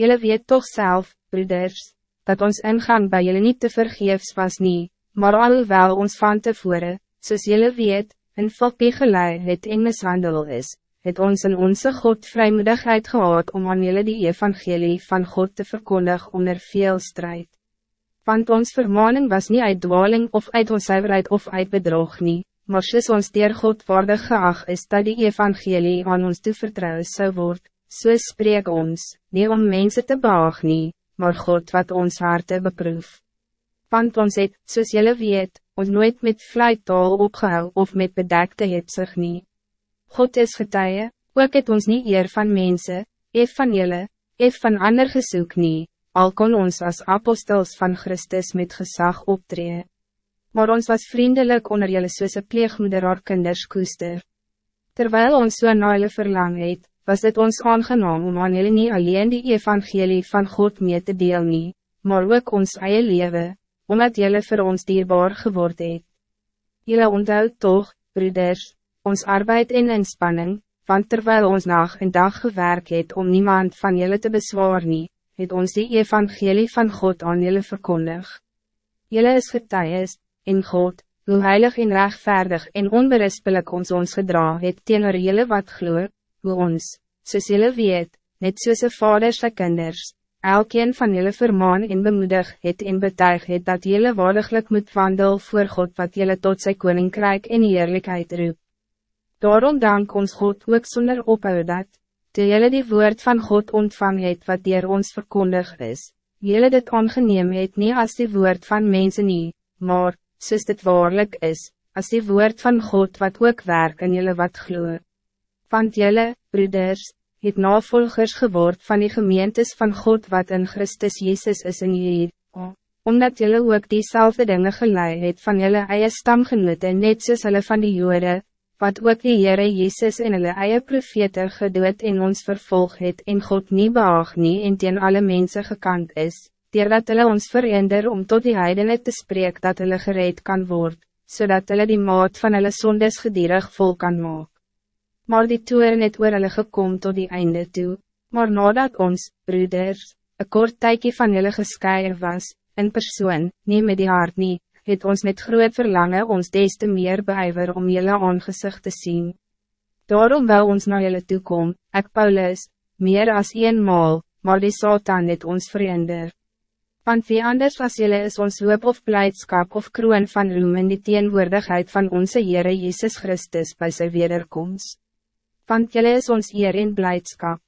Jullie weet toch zelf, broeders, dat ons ingaan bij jullie niet te vergeefs was niet, maar alhoewel ons van tevoren, soos jullie weet, in valpiegelei het en mishandel is, het ons in onze God vrijmoedigheid gehad om aan jullie die evangelie van God te verkondigen onder veel strijd. Want ons vermaning was niet uit dwaling of uit onzuiverheid of uit bedrog niet, maar soos ons dier God waardig geacht is dat die evangelie aan ons te vertrouwen zou worden, so spreek ons, niet om mensen te behaag nie, maar God wat ons harte beproef. Want ons het, soos jylle weet, ons nooit met vlijtaal opgehou of met bedekte hetsig nie. God is getuie, ook het ons niet eer van mensen, eef van jylle, eef van ander gesoek nie, al kon ons als apostels van Christus met gezag optreden. Maar ons was vriendelijk onder jylle soos een pleegmoeder haar kinders koester. Terwijl ons so na verlang het, was het ons aangenaam om aan jullie niet alleen die evangelie van God mee te deel nie, maar ook ons eie leven, omdat jullie voor ons dierbaar geword het. Jullie onthoud toch, broeders, ons arbeid en inspanning, want terwijl ons nacht en dag gewerkt het om niemand van jullie te bezwaar nie, het ons die evangelie van God aan jullie verkondig. Jullie is getuies, in God, hoe heilig en rechtvaardig en onberispelijk ons ons gedra het teenoor jullie wat gloeit, hoe ons, soos jylle weet, net soos een vader sy kinders, elkeen van jylle vermaan en bemoedig het en betuig het dat jylle waardiglik moet wandel voor God wat jylle tot sy koninkrijk en eerlijkheid roep. Daarom dank ons God ook zonder ophou dat, toe jylle die woord van God ontvang het wat dier ons verkondig is, jylle dit ongeneem het nie as die woord van mensen nie, maar, soos dit waarlik is, as die woord van God wat ook werk in jylle wat gloeit want jelle, broeders, het navolgers geword van die gemeentes van God wat in Christus Jezus is in hier, oh, omdat jelle ook diezelfde dingen geleid het van jelle eie stamgenote net soos hulle van die Jode, wat ook die Heere Jezus in hulle eie profete gedood en ons vervolg het en God nie behaag nie en teen alle mensen gekant is, dat hulle ons verender om tot die heidene te spreken dat hulle gereed kan worden, zodat hulle die maat van hulle sondes gedierig vol kan maken maar die toeren het oor hulle gekom tot die einde toe, maar nadat ons, broeders, een kort tijdje van julle geskeier was, in persoon, nie met die hart nie, het ons met groot verlangen ons des te meer beijver om julle aangezicht te zien. Daarom wil ons naar julle toekom, ek Paulus, meer als eenmaal, maar die Satan het ons verhinder. Want wie anders als jullie is ons hoop of blijdschap of kroon van roem in die teenwoordigheid van onze Heere Jezus Christus bij zijn wederkomst want jylle is ons eer en blijdschap.